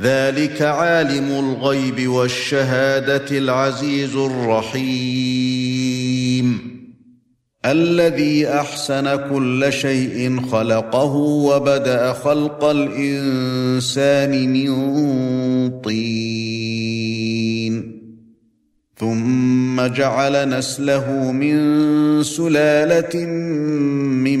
ذلك عالم الغيب والشهادة العزيز الرحيم. الذي أحسن كل شيء خلقه وبدأ خلق الإنسان من طين. ثم جعل نسله من سلالة من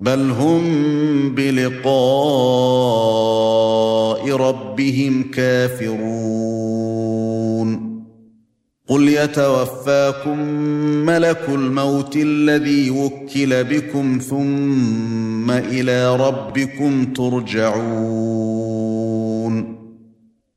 بل هم بلقاء ربهم كافرون. قل يتوفاكم ملك الموت الذي وكل بكم ثم إلى ربكم ترجعون.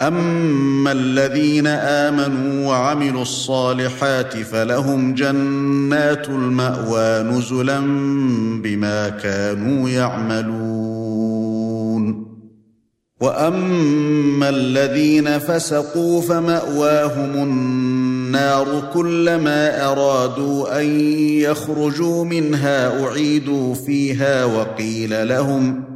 اما الذين امنوا وعملوا الصالحات فلهم جنات الماوى نزلا بما كانوا يعملون واما الذين فسقوا فماواهم النار كلما ارادوا ان يخرجوا منها اعيدوا فيها وقيل لهم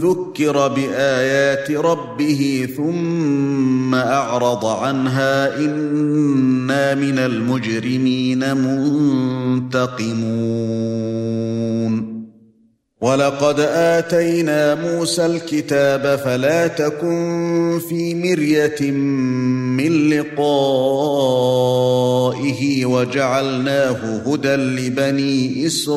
ذكر بآيات ربه ثم أعرض عنها إنا من المجرمين منتقمون. ولقد آتينا موسى الكتاب فلا تكن في مرية من لقائه وجعلناه هدى لبني إسرائيل.